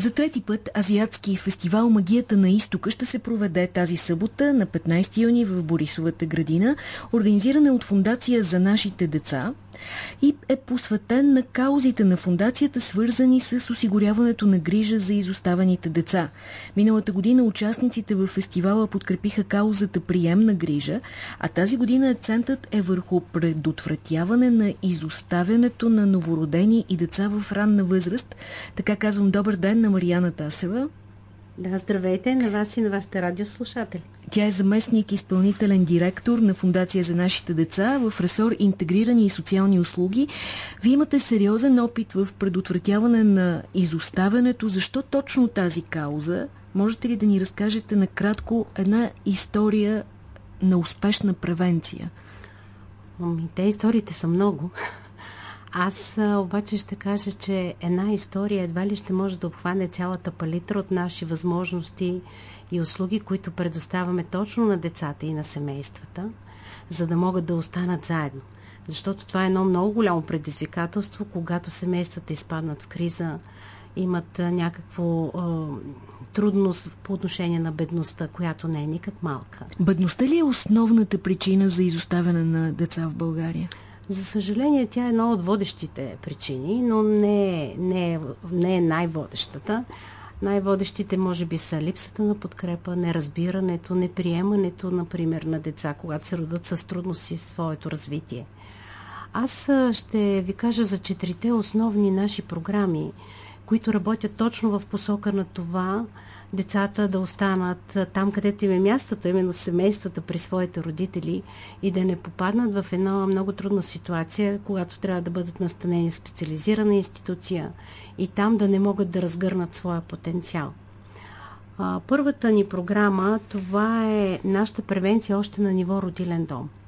За трети път Азиатски фестивал Магията на изтока ще се проведе тази събота на 15 юни в Борисовата градина, организирана от Фундация за нашите деца и е посветен на каузите на фундацията, свързани с осигуряването на грижа за изоставените деца. Миналата година участниците в фестивала подкрепиха каузата приемна грижа, а тази година акцентът е върху предотвратяване на изоставянето на новородени и деца в ранна възраст. Така казвам добър ден на Марияна Тасева. Да, здравейте на вас и на вашите радиослушатели. Тя е заместник изпълнителен директор на Фундация за нашите деца в ресор Интегрирани и социални услуги. Вие имате сериозен опит в предотвратяване на изоставянето. Защо точно тази кауза? Можете ли да ни разкажете накратко една история на успешна превенция? Ами, те историите са много. Аз обаче ще кажа, че една история едва ли ще може да обхване цялата палитра от наши възможности и услуги, които предоставяме точно на децата и на семействата, за да могат да останат заедно. Защото това е едно много голямо предизвикателство, когато семействата изпаднат в криза, имат някакво а, трудност по отношение на бедността, която не е никак малка. Бедността ли е основната причина за изоставяне на деца в България? За съжаление, тя е една от водещите причини, но не е, не е, не е най-водещата. Най-водещите може би са липсата на подкрепа, неразбирането, неприемането, например, на деца, когато се родят с трудности в своето развитие. Аз ще ви кажа за четирите основни наши програми, които работят точно в посока на това децата да останат там, където им е мястото, именно семействата при своите родители и да не попаднат в една много трудна ситуация, когато трябва да бъдат настанени в специализирана институция и там да не могат да разгърнат своя потенциал. Първата ни програма, това е нашата превенция още на ниво родилен дом –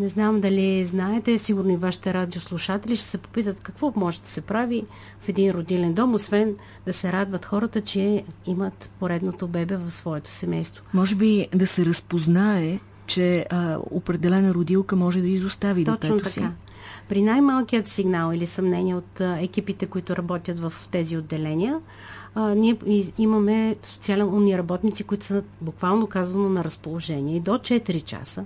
не знам дали знаете, сигурно и вашите радиослушатели ще се попитат какво може да се прави в един родилен дом, освен да се радват хората, че имат поредното бебе в своето семейство. Може би да се разпознае, че а, определена родилка може да изостави Точно детето си. така. При най-малкият сигнал или съмнение от екипите, които работят в тези отделения, ние имаме социални работници, които са буквално казано на разположение. И до 4 часа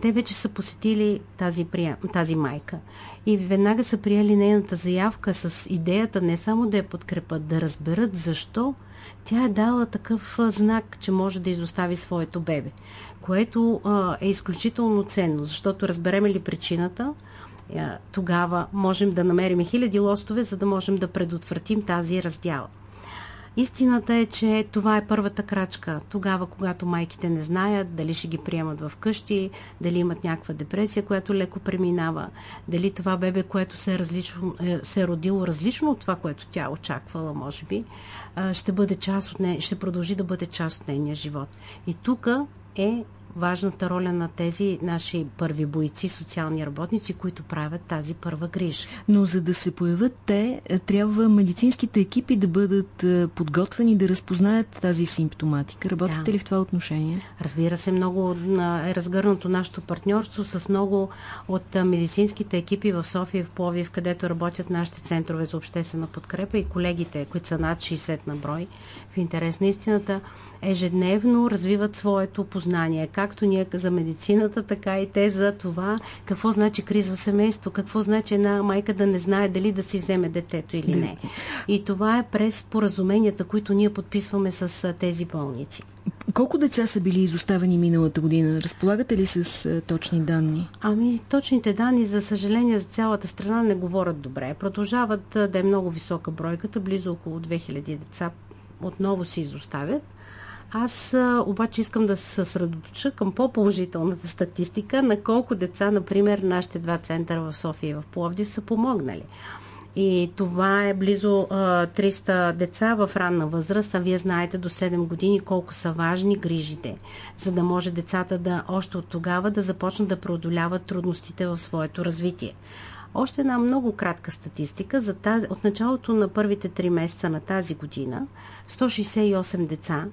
те вече са посетили тази, прием, тази майка и веднага са приели нейната заявка с идеята не само да я подкрепят, да разберат защо тя е дала такъв знак, че може да изостави своето бебе, което е изключително ценно, защото разбереме ли причината, тогава можем да намерим хиляди лостове, за да можем да предотвратим тази раздяла. Истината е, че това е първата крачка. Тогава, когато майките не знаят дали ще ги приемат в къщи, дали имат някаква депресия, която леко преминава, дали това бебе, което се е, различно, е, се е родило различно от това, което тя очаквала, може би, ще бъде част от нея, ще продължи да бъде част от нейния живот. И тук е важната роля на тези наши първи бойци, социални работници, които правят тази първа грижа. Но за да се появят те, е, трябва медицинските екипи да бъдат е, подготвени да разпознаят тази симптоматика. Работите да. ли в това отношение? Разбира се, много е разгърнато нашето партньорство с много от медицинските екипи в София и в Пловив, където работят нашите центрове за обществена подкрепа и колегите, които са над 60 на брой, в интерес на истината, ежедневно развиват своето познание. Както ние за медицината, така и те за това какво значи криза в семейство, какво значи една майка да не знае дали да си вземе детето или не. И това е през поразуменията, които ние подписваме с тези болници. Колко деца са били изоставени миналата година? Разполагате ли с точни данни? Ами, точните данни, за съжаление, за цялата страна не говорят добре. Продължават да е много висока бройката, близо около 2000 деца отново се изоставят. Аз обаче искам да се съсредоточа към по-положителната статистика на колко деца, например, нашите два центъра в София и в Пловдив са помогнали. И това е близо а, 300 деца в ранна възраст, а вие знаете до 7 години колко са важни грижите, за да може децата да още от тогава да започнат да преодоляват трудностите в своето развитие. Още една много кратка статистика. За тази, от началото на първите 3 месеца на тази година 168 деца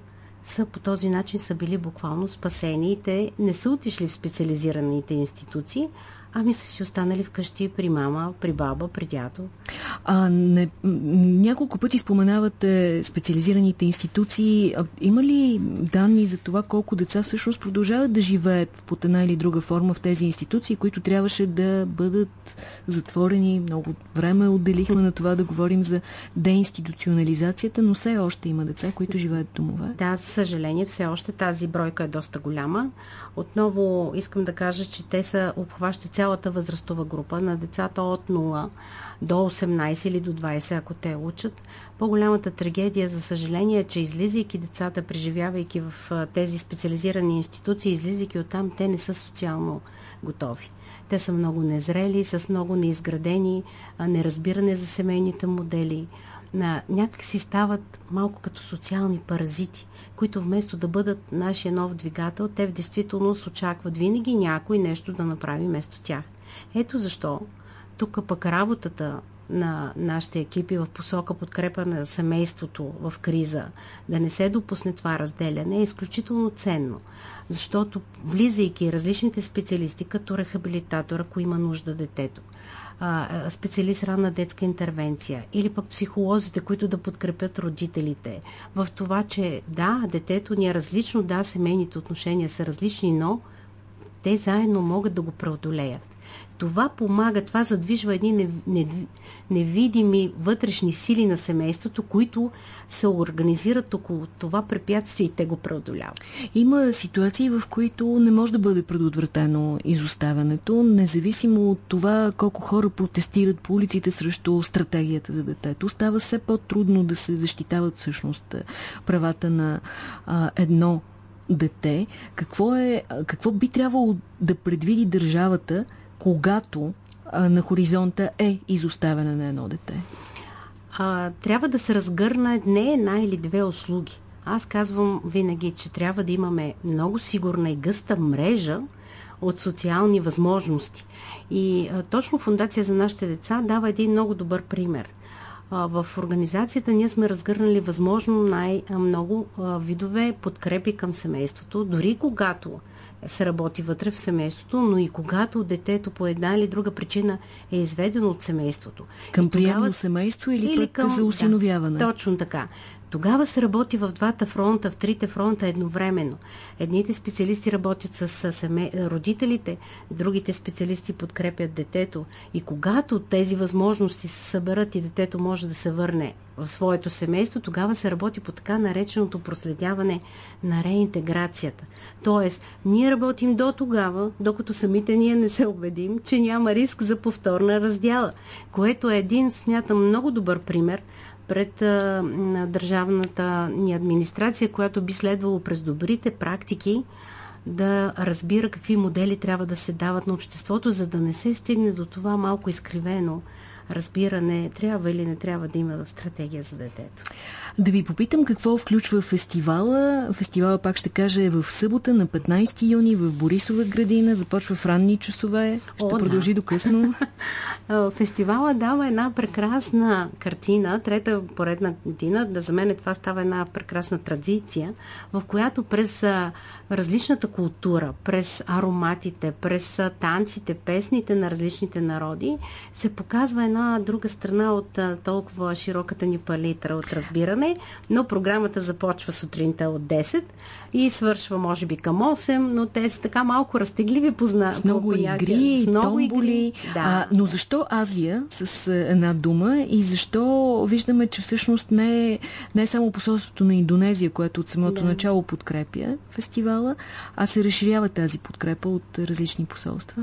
са по този начин са били буквално спасени и те не са отишли в специализираните институции, Ами са си останали вкъщи при мама, при баба, при дядо. А, не, няколко пъти споменавате специализираните институции. А, има ли данни за това колко деца всъщност продължават да живеят под една или друга форма в тези институции, които трябваше да бъдат затворени? Много време отделихме на това да говорим за деинституционализацията, но все още има деца, които живеят в домове. Да, за съжаление, все още тази бройка е доста голяма. Отново искам да кажа, че те са обхващат цялата възрастова група на децата от 0 до 18 или до 20, ако те учат. По-голямата трагедия, за съжаление, е, че излизайки децата, преживявайки в тези специализирани институции, излизайки оттам, те не са социално готови. Те са много незрели, с много неизградени, неразбиране за семейните модели. Някак си стават малко като социални паразити които вместо да бъдат нашия нов двигател, те в действителност очакват винаги някой нещо да направи вместо тях. Ето защо тук пък работата на нашите екипи в посока подкрепа на семейството в криза, да не се допусне това разделяне, е изключително ценно. Защото влизайки различните специалисти, като рехабилитатор, ако има нужда детето, специалист ранна детска интервенция или пък психолозите, които да подкрепят родителите в това, че да, детето ни е различно, да, семейните отношения са различни, но те заедно могат да го преодолеят. Това помага, това задвижва едни невидими вътрешни сили на семейството, които се организират около това препятствие и те го преодоляват. Има ситуации, в които не може да бъде предотвратено изоставянето, независимо от това колко хора протестират по улиците срещу стратегията за детето. Става все по-трудно да се защитават всъщност правата на а, едно дете. Какво, е, какво би трябвало да предвиди държавата, когато а, на хоризонта е изоставяне на едно дете? А, трябва да се разгърна не една или две услуги. Аз казвам винаги, че трябва да имаме много сигурна и гъста мрежа от социални възможности. И а, точно Фундация за нашите деца дава един много добър пример. В организацията ние сме разгърнали възможно най-много видове подкрепи към семейството, дори когато се работи вътре в семейството, но и когато детето по една или друга причина е изведено от семейството. Към приемно семейство или, или пък към, за усиновяване? Да, точно така. Тогава се работи в двата фронта, в трите фронта едновременно. Едните специалисти работят с семе... родителите, другите специалисти подкрепят детето. И когато тези възможности се съберат и детето може да се върне в своето семейство, тогава се работи по така нареченото проследяване на реинтеграцията. Тоест, ние работим до тогава, докато самите ние не се убедим, че няма риск за повторна раздяла, което е един, смятам, много добър пример пред а, държавната ни администрация, която би следвало през добрите практики да разбира какви модели трябва да се дават на обществото, за да не се стигне до това малко изкривено разбиране, трябва или не трябва да има стратегия за детето. Да ви попитам какво включва фестивала. Фестивала, пак ще кажа, е в събота на 15 юни в Борисова градина. Започва в ранни часове. Ще О, продължи да. до късно. Фестивала дава една прекрасна картина, трета поредна година. Да за мен това става една прекрасна традиция, в която през различната култура, през ароматите, през танците, песните на различните народи се показва една друга страна от толкова широката ни палитра от разбиране, но програмата започва сутринта от 10 и свършва може би към 8, но те са така малко разтегливи позна... С много игри, с много игри. Да. А, но защо Азия с една дума и защо виждаме, че всъщност не е, не е само посолството на Индонезия, което от самото да. начало подкрепя фестивала, а се разширява тази подкрепа от различни посолства?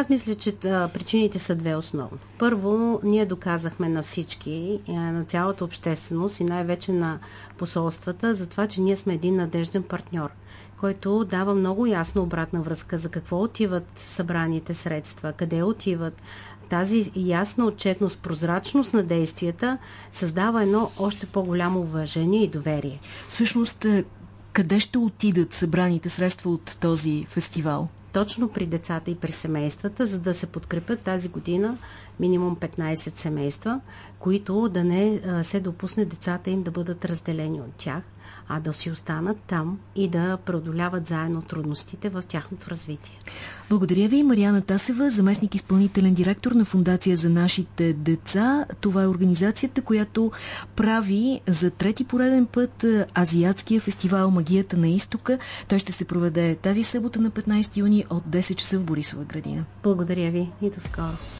Аз мисля, че а, причините са две основни. Първо, ние доказахме на всички, на цялата общественост и най-вече на посолствата, за това, че ние сме един надежден партньор който дава много ясна обратна връзка за какво отиват събраните средства, къде отиват. Тази ясна отчетност, прозрачност на действията създава едно още по-голямо уважение и доверие. Всъщност, е, къде ще отидат събраните средства от този фестивал? Точно при децата и при семействата, за да се подкрепят тази година минимум 15 семейства, които да не се допусне децата им да бъдат разделени от тях, а да си останат там и да преодоляват заедно трудностите в тяхното развитие. Благодаря ви, Марияна Тасева, заместник изпълнителен директор на Фундация за нашите деца. Това е организацията, която прави за трети пореден път Азиатския фестивал Магията на изтока. Той ще се проведе тази събота на 15 юни от 10 часа в Борисова градина. Благодаря ви и до скоро.